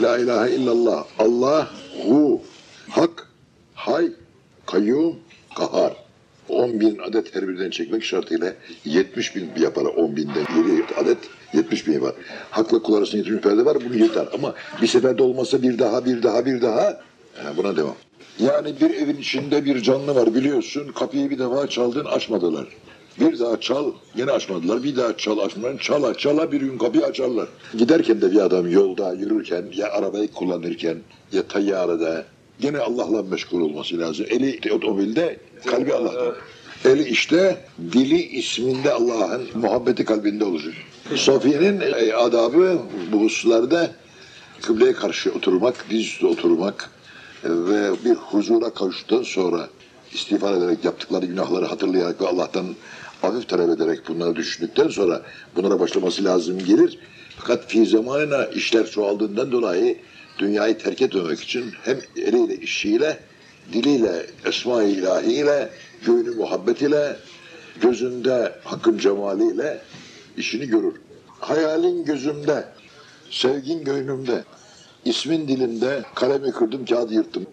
La ilahe illallah. Allah, hu, hak, hay, kayyum, kahar. 10 bin adet her birinden çekmek şartıyla 70 bin yapar 10 binden biri adet 70 bin yapar. Hakla kul arasında 70 perde var bunu yeter ama bir seferde olmasa bir daha bir daha bir daha ha, buna devam. Yani bir evin içinde bir canlı var biliyorsun kapıyı bir defa çaldın açmadılar. Bir daha çal yine açmadılar bir daha çal açmadılar çala çala bir gün kapıyı açarlar. Giderken de bir adam yolda yürürken ya arabayı kullanırken ya tayyarede Gene Allah'la meşgul olması lazım. Eli otomobilde, kalbi Allah'ta. Eli işte, dili isminde Allah'ın muhabbeti kalbinde olacak. Sofiye'nin e, adabı bu hususlarda kıbleye karşı oturmak, diz üstü oturmak e, ve bir huzura kavuştuktan sonra istiğfar ederek yaptıkları günahları hatırlayarak ve Allah'tan hafif talep ederek bunları düşündükten sonra bunlara başlaması lazım gelir. Fakat fi zamanına işler çoğaldığından dolayı dünyayı terk etmemek için hem eliyle, işiyle, diliyle, esma-i ilahiyle, göğünü muhabbetiyle, gözünde hakkın cemaliyle işini görür. Hayalin gözümde, sevgin göğnümde, ismin dilimde, kalemi kırdım, kağıdı yırttım.